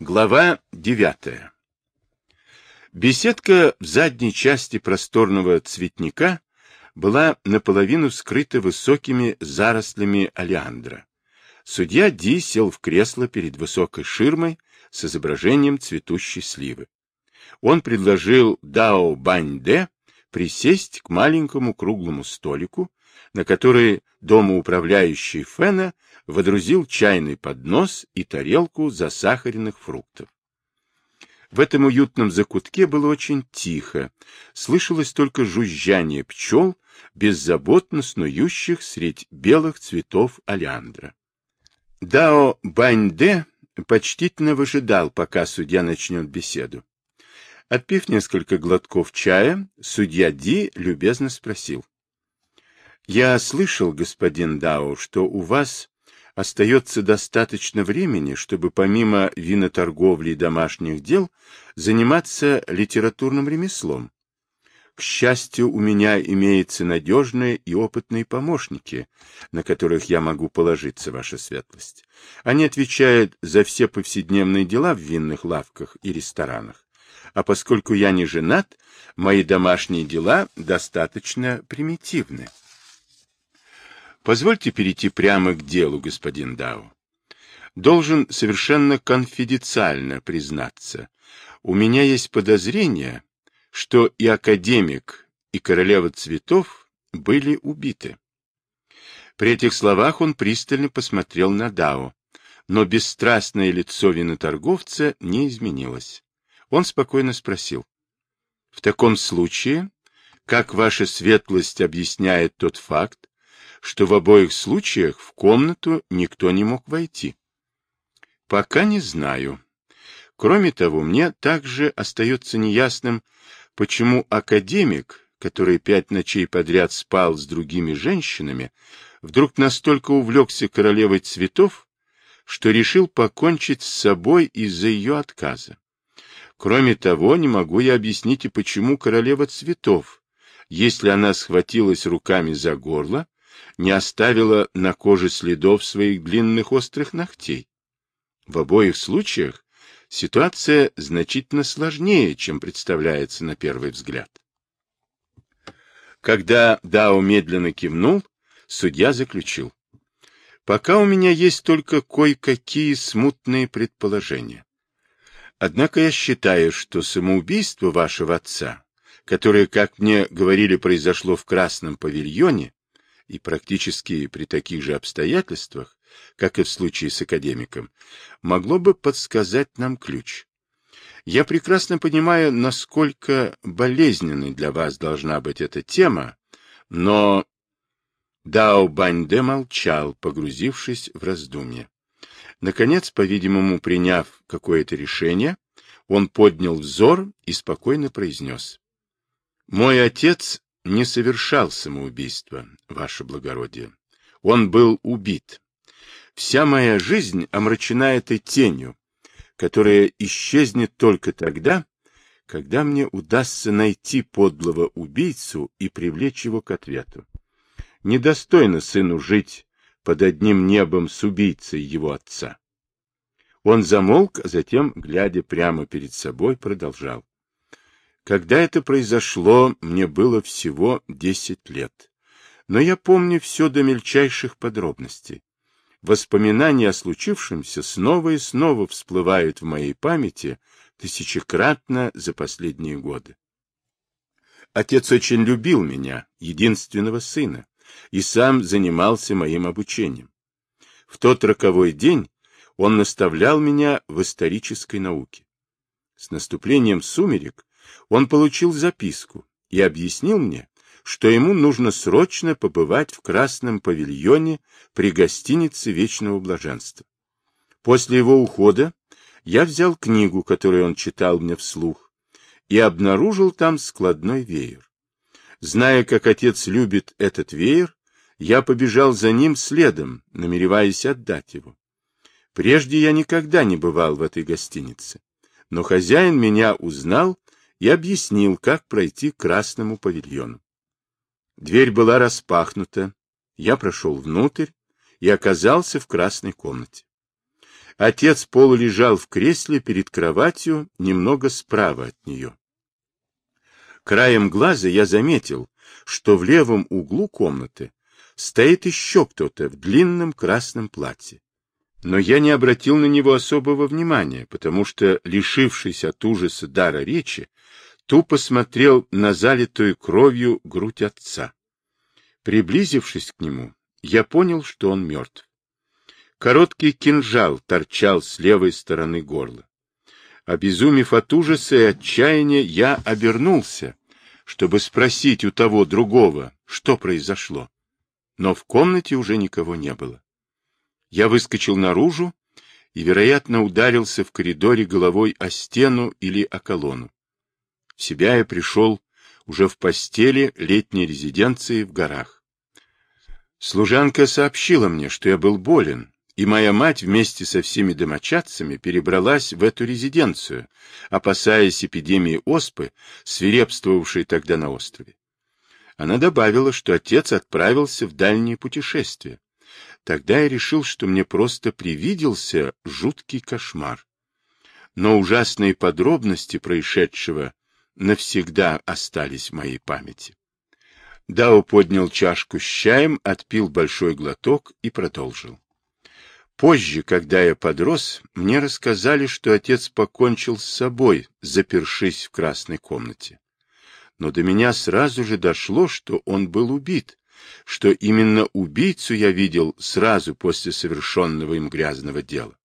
Глава девятая. Беседка в задней части просторного цветника была наполовину скрыта высокими зарослями олеандра. Судья Ди сел в кресло перед высокой ширмой с изображением цветущей сливы. Он предложил Дао Баньде присесть к маленькому круглому столику, на который домоуправляющий Фена водрузил чайный поднос и тарелку засахаренных фруктов. В этом уютном закутке было очень тихо, слышалось только жужжание пчел, беззаботно снующих средь белых цветов олеандра. Дао Баньде почтительно выжидал, пока судья начнет беседу. Отпив несколько глотков чая, судья Ди любезно спросил. — Я слышал, господин Дао, что у вас остается достаточно времени, чтобы помимо виноторговли и домашних дел заниматься литературным ремеслом. К счастью, у меня имеются надежные и опытные помощники, на которых я могу положиться, ваша светлость. Они отвечают за все повседневные дела в винных лавках и ресторанах. А поскольку я не женат, мои домашние дела достаточно примитивны. Позвольте перейти прямо к делу, господин Дау. Должен совершенно конфиденциально признаться. У меня есть подозрение, что и академик, и королева цветов были убиты. При этих словах он пристально посмотрел на Дао, но бесстрастное лицо виноторговца не изменилось. Он спокойно спросил. — В таком случае, как ваша светлость объясняет тот факт, что в обоих случаях в комнату никто не мог войти. Пока не знаю. Кроме того, мне также остается неясным, почему академик, который пять ночей подряд спал с другими женщинами, вдруг настолько увлекся королевой цветов, что решил покончить с собой из-за ее отказа. Кроме того, не могу я объяснить и почему королева цветов, если она схватилась руками за горло, не оставила на коже следов своих длинных острых ногтей. В обоих случаях ситуация значительно сложнее, чем представляется на первый взгляд. Когда Дао медленно кивнул, судья заключил. Пока у меня есть только кое-какие смутные предположения. Однако я считаю, что самоубийство вашего отца, которое, как мне говорили, произошло в Красном павильоне, и практически при таких же обстоятельствах, как и в случае с академиком, могло бы подсказать нам ключ. Я прекрасно понимаю, насколько болезненной для вас должна быть эта тема, но... Дао Баньде молчал, погрузившись в раздумье. Наконец, по-видимому, приняв какое-то решение, он поднял взор и спокойно произнес. «Мой отец не совершал самоубийства, ваше благородие. Он был убит. Вся моя жизнь омрачена этой тенью, которая исчезнет только тогда, когда мне удастся найти подлого убийцу и привлечь его к ответу. Недостойно сыну жить под одним небом с убийцей его отца. Он замолк, а затем, глядя прямо перед собой, продолжал. Когда это произошло, мне было всего десять лет. Но я помню все до мельчайших подробностей. Воспоминания о случившемся снова и снова всплывают в моей памяти тысячекратно за последние годы. Отец очень любил меня, единственного сына, и сам занимался моим обучением. В тот роковой день он наставлял меня в исторической науке. С наступлением сумерек он получил записку и объяснил мне, что ему нужно срочно побывать в Красном павильоне при гостинице Вечного Блаженства. После его ухода я взял книгу, которую он читал мне вслух, и обнаружил там складной веер. Зная, как отец любит этот веер, я побежал за ним следом, намереваясь отдать его. Прежде я никогда не бывал в этой гостинице, но хозяин меня узнал и объяснил, как пройти к красному павильону. Дверь была распахнута, я прошел внутрь и оказался в красной комнате. Отец полулежал в кресле перед кроватью, немного справа от нее. Краем глаза я заметил, что в левом углу комнаты стоит еще кто-то в длинном красном платье. Но я не обратил на него особого внимания, потому что, лишившись от ужаса дара речи, тупо смотрел на залитую кровью грудь отца. Приблизившись к нему, я понял, что он мертв. Короткий кинжал торчал с левой стороны горла. Обезумев от ужаса и отчаяния, я обернулся, чтобы спросить у того другого, что произошло. Но в комнате уже никого не было. Я выскочил наружу и, вероятно, ударился в коридоре головой о стену или о колонну. В себя я пришел уже в постели летней резиденции в горах. Служанка сообщила мне, что я был болен, и моя мать вместе со всеми домочадцами перебралась в эту резиденцию, опасаясь эпидемии оспы, свирепствовавшей тогда на острове. Она добавила, что отец отправился в дальнее путешествие. Тогда я решил, что мне просто привиделся жуткий кошмар. Но ужасные подробности происшедшего навсегда остались в моей памяти. Дао поднял чашку с чаем, отпил большой глоток и продолжил. Позже, когда я подрос, мне рассказали, что отец покончил с собой, запершись в красной комнате. Но до меня сразу же дошло, что он был убит, что именно убийцу я видел сразу после совершенного им грязного дела.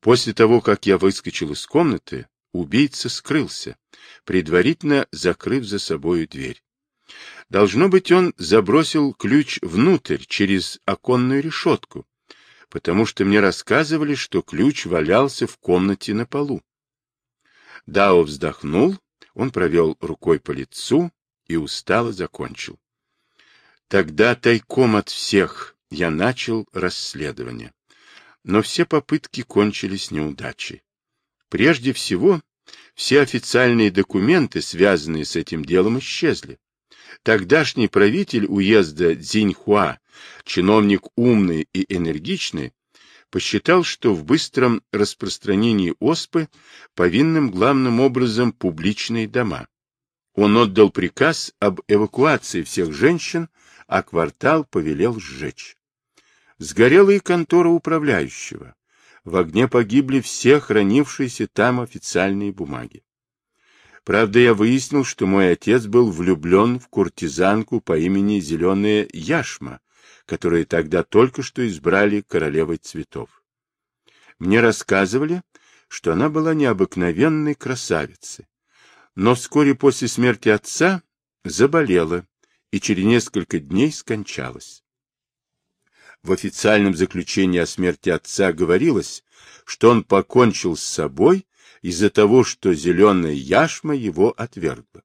После того, как я выскочил из комнаты, убийца скрылся, предварительно закрыв за собою дверь. Должно быть, он забросил ключ внутрь через оконную решетку, потому что мне рассказывали, что ключ валялся в комнате на полу. Дао вздохнул, он провел рукой по лицу и устало закончил. Тогда тайком от всех я начал расследование. Но все попытки кончились неудачей. Прежде всего, все официальные документы, связанные с этим делом, исчезли. Тогдашний правитель уезда Цзиньхуа, чиновник умный и энергичный, посчитал, что в быстром распространении оспы повинным главным образом публичные дома. Он отдал приказ об эвакуации всех женщин, а квартал повелел сжечь. Сгорела и контора управляющего. В огне погибли все хранившиеся там официальные бумаги. Правда, я выяснил, что мой отец был влюблен в куртизанку по имени Зеленая Яшма, которую тогда только что избрали королевой цветов. Мне рассказывали, что она была необыкновенной красавицей, но вскоре после смерти отца заболела и через несколько дней скончалась. В официальном заключении о смерти отца говорилось, что он покончил с собой из-за того, что зеленая яшма его отвергла.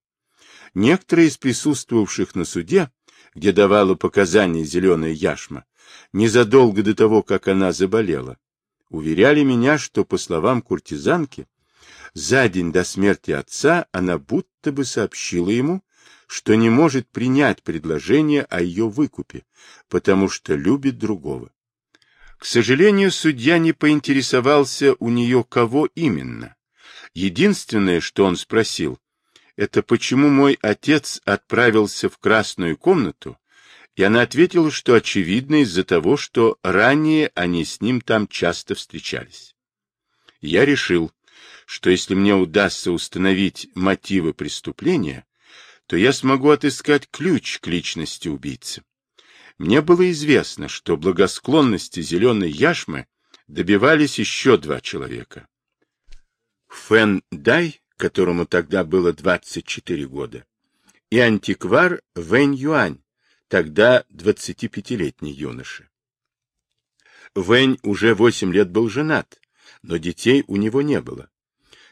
Некоторые из присутствовавших на суде, где давала показания зеленая яшма, незадолго до того, как она заболела, уверяли меня, что, по словам куртизанки, за день до смерти отца она будто бы сообщила ему, что не может принять предложение о ее выкупе, потому что любит другого. К сожалению, судья не поинтересовался у нее, кого именно, Единственное, что он спросил, это почему мой отец отправился в красную комнату, и она ответила, что очевидно из-за того, что ранее они с ним там часто встречались. Я решил, что если мне удастся установить мотивы преступления, то я смогу отыскать ключ к личности убийцы. Мне было известно, что благосклонности зеленой яшмы добивались еще два человека. Фэн Дай, которому тогда было 24 года, и антиквар Вэнь Юань, тогда 25-летний юноша. Вэнь уже 8 лет был женат, но детей у него не было.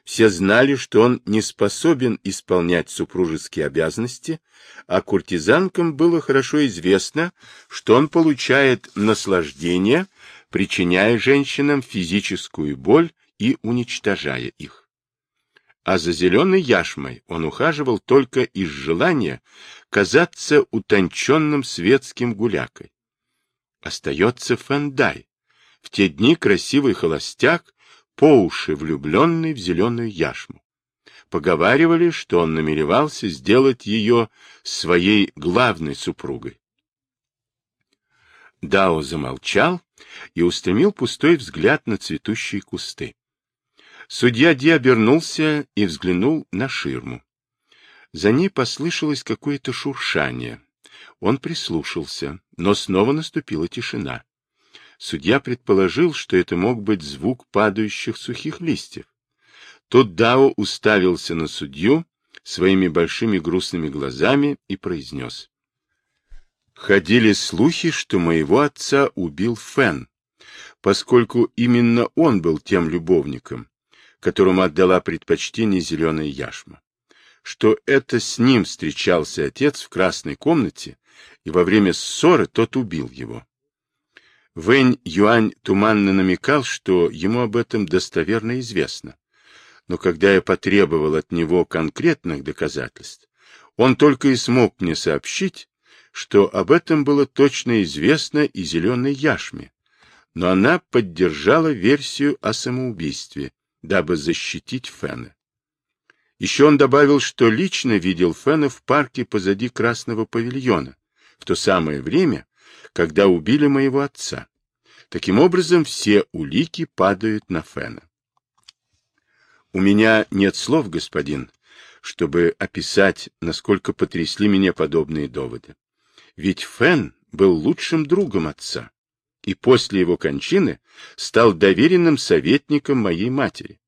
Все знали, что он не способен исполнять супружеские обязанности, а куртизанкам было хорошо известно, что он получает наслаждение, причиняя женщинам физическую боль и уничтожая их. А за зеленой яшмой он ухаживал только из желания казаться утонченным светским гулякой. Остается Фандай, В те дни красивый холостяк, по уши влюбленный в зеленую яшму. Поговаривали, что он намеревался сделать ее своей главной супругой. Дао замолчал и устремил пустой взгляд на цветущие кусты. Судья Ди обернулся и взглянул на ширму. За ней послышалось какое-то шуршание. Он прислушался, но снова наступила тишина. Судья предположил, что это мог быть звук падающих сухих листьев. Тут Дао уставился на судью своими большими грустными глазами и произнес. Ходили слухи, что моего отца убил Фен, поскольку именно он был тем любовником, которому отдала предпочтение зеленая яшма. Что это с ним встречался отец в красной комнате, и во время ссоры тот убил его. Вэнь Юань туманно намекал, что ему об этом достоверно известно. Но когда я потребовал от него конкретных доказательств, он только и смог мне сообщить, что об этом было точно известно и зеленой яшме, но она поддержала версию о самоубийстве, дабы защитить Фена. Еще он добавил, что лично видел Фена в парке позади Красного павильона, в то самое время, когда убили моего отца. Таким образом, все улики падают на Фена. У меня нет слов, господин, чтобы описать, насколько потрясли меня подобные доводы. Ведь Фен был лучшим другом отца и после его кончины стал доверенным советником моей матери.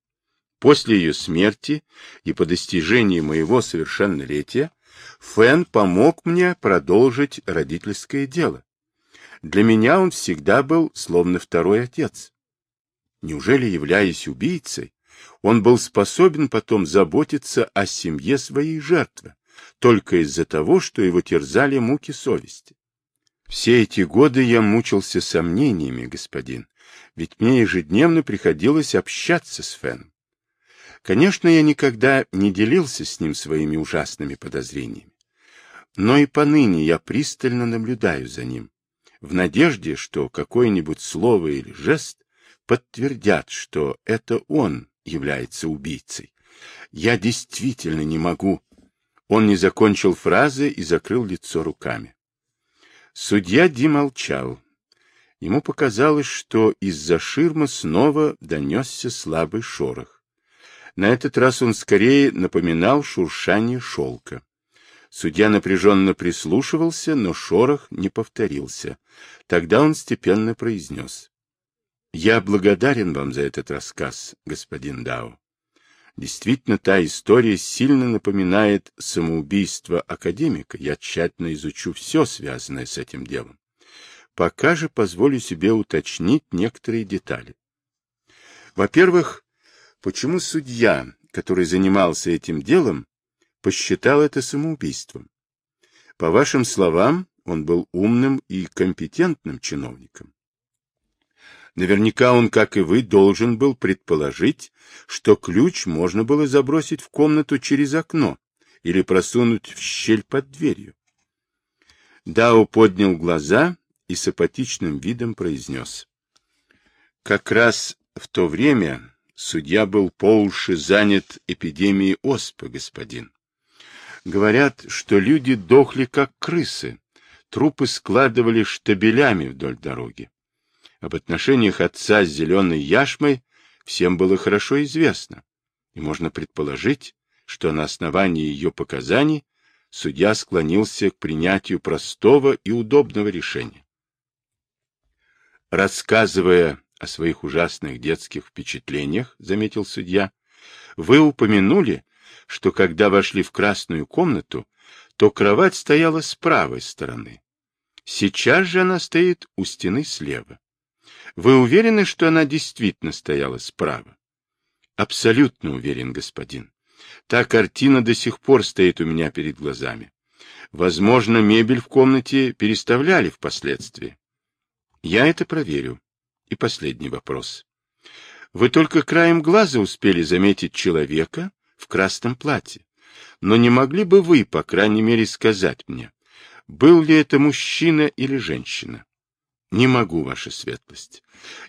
После ее смерти и по достижении моего совершеннолетия Фэн помог мне продолжить родительское дело. Для меня он всегда был словно второй отец. Неужели, являясь убийцей, он был способен потом заботиться о семье своей жертвы, только из-за того, что его терзали муки совести. Все эти годы я мучился сомнениями, господин, ведь мне ежедневно приходилось общаться с Феном. Конечно, я никогда не делился с ним своими ужасными подозрениями. Но и поныне я пристально наблюдаю за ним, в надежде, что какое-нибудь слово или жест подтвердят, что это он является убийцей. Я действительно не могу он не закончил фразы и закрыл лицо руками. Судья Ди молчал. Ему показалось, что из-за ширмы снова донесся слабый шорох. На этот раз он скорее напоминал шуршание шелка. Судья напряженно прислушивался, но шорох не повторился. Тогда он степенно произнес. — Я благодарен вам за этот рассказ, господин Дао. Действительно, та история сильно напоминает самоубийство академика. Я тщательно изучу все, связанное с этим делом. Пока же позволю себе уточнить некоторые детали. Во-первых, почему судья, который занимался этим делом, посчитал это самоубийством? По вашим словам, он был умным и компетентным чиновником. Наверняка он, как и вы, должен был предположить, что ключ можно было забросить в комнату через окно или просунуть в щель под дверью. Дао поднял глаза и с апатичным видом произнес. Как раз в то время судья был по уши занят эпидемией оспы, господин. Говорят, что люди дохли как крысы, трупы складывали штабелями вдоль дороги. Об отношениях отца с зеленой яшмой всем было хорошо известно, и можно предположить, что на основании ее показаний судья склонился к принятию простого и удобного решения. Рассказывая о своих ужасных детских впечатлениях, заметил судья, вы упомянули, что когда вошли в красную комнату, то кровать стояла с правой стороны. Сейчас же она стоит у стены слева. Вы уверены, что она действительно стояла справа? Абсолютно уверен, господин. Та картина до сих пор стоит у меня перед глазами. Возможно, мебель в комнате переставляли впоследствии. Я это проверю. И последний вопрос. Вы только краем глаза успели заметить человека в красном платье. Но не могли бы вы, по крайней мере, сказать мне, был ли это мужчина или женщина? Не могу, ваша светлость.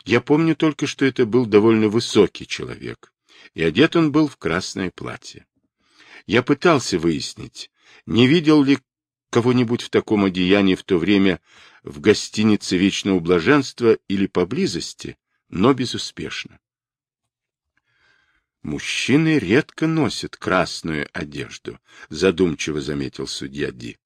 Я помню только, что это был довольно высокий человек, и одет он был в красное платье. Я пытался выяснить, не видел ли кого-нибудь в таком одеянии в то время в гостинице Вечного Блаженства или поблизости, но безуспешно. Мужчины редко носят красную одежду, задумчиво заметил судья Ди.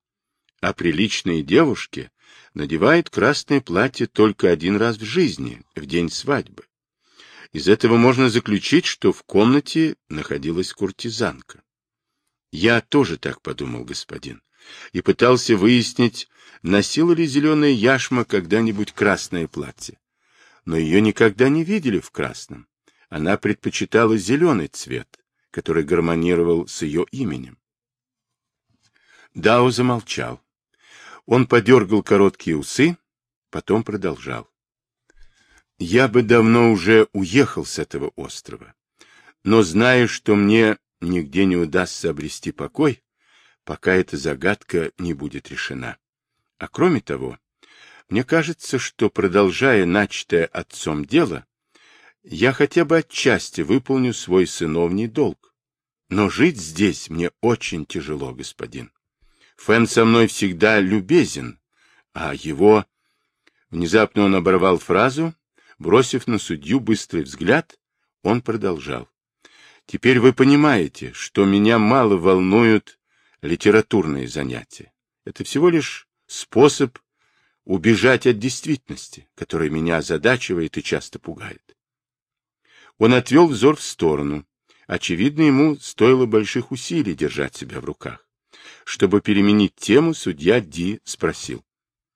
А приличные девушки надевают красное платье только один раз в жизни, в день свадьбы. Из этого можно заключить, что в комнате находилась куртизанка. Я тоже так подумал, господин, и пытался выяснить, носила ли зеленая яшма когда-нибудь красное платье. Но ее никогда не видели в красном. Она предпочитала зеленый цвет, который гармонировал с ее именем. Дао замолчал. Он подергал короткие усы, потом продолжал. Я бы давно уже уехал с этого острова, но знаю, что мне нигде не удастся обрести покой, пока эта загадка не будет решена. А кроме того, мне кажется, что, продолжая начатое отцом дело, я хотя бы отчасти выполню свой сыновний долг. Но жить здесь мне очень тяжело, господин. Фэн со мной всегда любезен, а его... Внезапно он оборвал фразу, бросив на судью быстрый взгляд, он продолжал. Теперь вы понимаете, что меня мало волнуют литературные занятия. Это всего лишь способ убежать от действительности, которая меня озадачивает и часто пугает. Он отвел взор в сторону. Очевидно, ему стоило больших усилий держать себя в руках. Чтобы переменить тему, судья Ди спросил.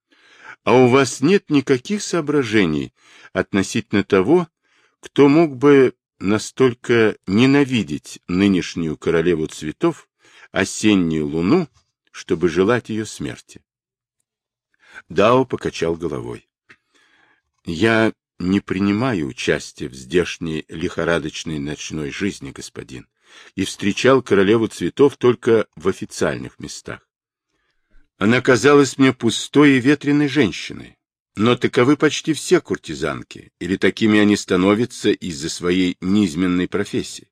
— А у вас нет никаких соображений относительно того, кто мог бы настолько ненавидеть нынешнюю королеву цветов, осеннюю луну, чтобы желать ее смерти. Дао покачал головой. Я не принимаю участия в здешней лихорадочной ночной жизни, господин, и встречал королеву цветов только в официальных местах. Она казалась мне пустой и ветреной женщиной, но таковы почти все куртизанки, или такими они становятся из-за своей низменной профессии.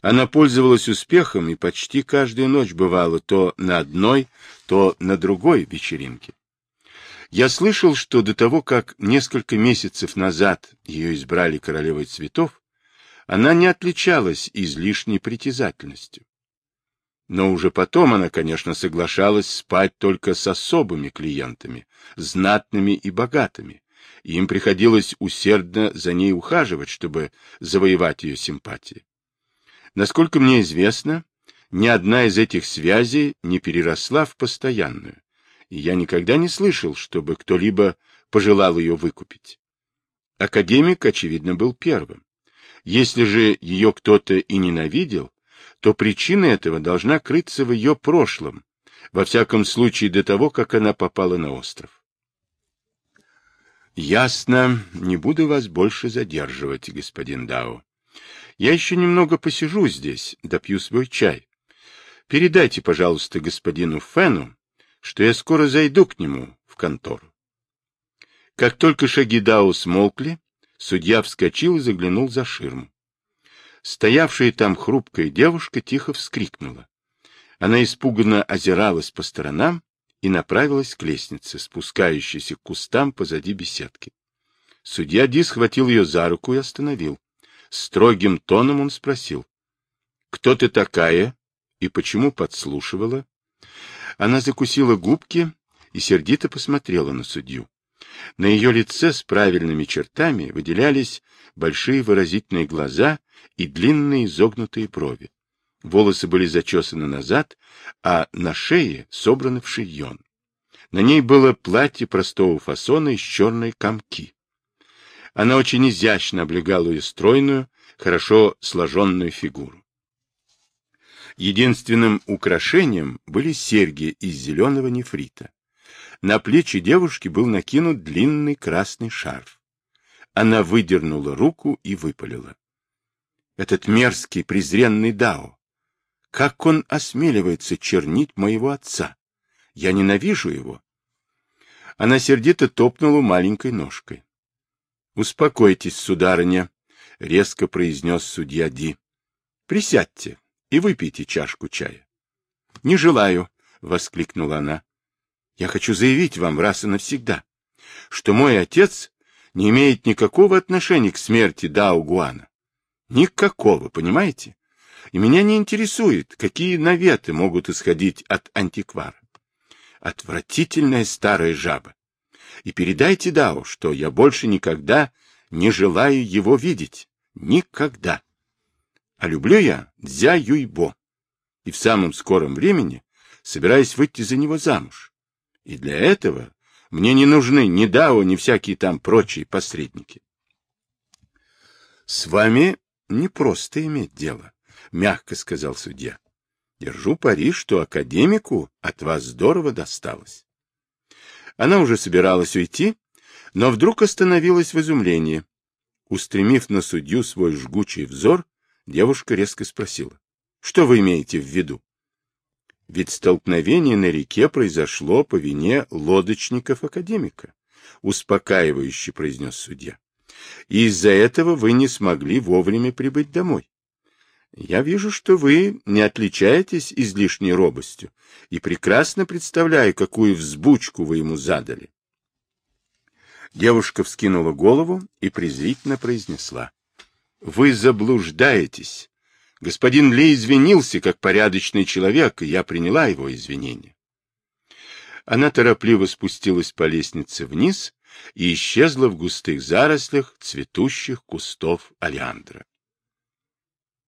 Она пользовалась успехом и почти каждую ночь бывала то на одной, то на другой вечеринке. Я слышал, что до того, как несколько месяцев назад ее избрали королевой цветов, она не отличалась излишней притязательностью. Но уже потом она, конечно, соглашалась спать только с особыми клиентами, знатными и богатыми, и им приходилось усердно за ней ухаживать, чтобы завоевать ее симпатии. Насколько мне известно, ни одна из этих связей не переросла в постоянную, и я никогда не слышал, чтобы кто-либо пожелал ее выкупить. Академик, очевидно, был первым. Если же ее кто-то и ненавидел, то причина этого должна крыться в ее прошлом, во всяком случае до того, как она попала на остров. Ясно, не буду вас больше задерживать, господин Дао. Я еще немного посижу здесь, допью свой чай. Передайте, пожалуйста, господину Фену, что я скоро зайду к нему в контору. Как только шаги Дао смолкли, судья вскочил и заглянул за ширму. Стоявшая там хрупкая девушка тихо вскрикнула. Она испуганно озиралась по сторонам и направилась к лестнице, спускающейся к кустам позади беседки. Судья Ди схватил ее за руку и остановил. Строгим тоном он спросил. — Кто ты такая и почему подслушивала? Она закусила губки и сердито посмотрела на судью. На ее лице с правильными чертами выделялись большие выразительные глаза и длинные изогнутые брови. Волосы были зачесаны назад, а на шее собраны в шийон. На ней было платье простого фасона из черной камки. Она очень изящно облегала ее стройную, хорошо сложенную фигуру. Единственным украшением были серьги из зеленого нефрита. На плечи девушки был накинут длинный красный шарф. Она выдернула руку и выпалила. Этот мерзкий, презренный Дао! Как он осмеливается чернить моего отца? Я ненавижу его. Она сердито топнула маленькой ножкой. — Успокойтесь, сударыня, — резко произнес судья Ди. — Присядьте и выпейте чашку чая. — Не желаю, — воскликнула она. — Я хочу заявить вам раз и навсегда, что мой отец не имеет никакого отношения к смерти Дао Гуана. Никакого, понимаете? И меня не интересует, какие наветы могут исходить от антиквара. Отвратительная старая жаба. И передайте Дао, что я больше никогда не желаю его видеть. Никогда. А люблю я Дзя Юйбо. И в самом скором времени собираюсь выйти за него замуж. И для этого мне не нужны ни Дао, ни всякие там прочие посредники. С вами не просто иметь дело, мягко сказал судья. Держу пари, что академику от вас здорово досталось. Она уже собиралась уйти, но вдруг остановилась в изумлении. Устремив на судью свой жгучий взор, девушка резко спросила. — Что вы имеете в виду? Ведь столкновение на реке произошло по вине лодочников-академика, успокаивающе произнес судья. И из-за этого вы не смогли вовремя прибыть домой. Я вижу, что вы не отличаетесь излишней робостью и прекрасно представляю, какую взбучку вы ему задали. Девушка вскинула голову и презрительно произнесла. — Вы заблуждаетесь. Господин Ли извинился как порядочный человек, и я приняла его извинения. Она торопливо спустилась по лестнице вниз и исчезла в густых зарослях цветущих кустов олеандра.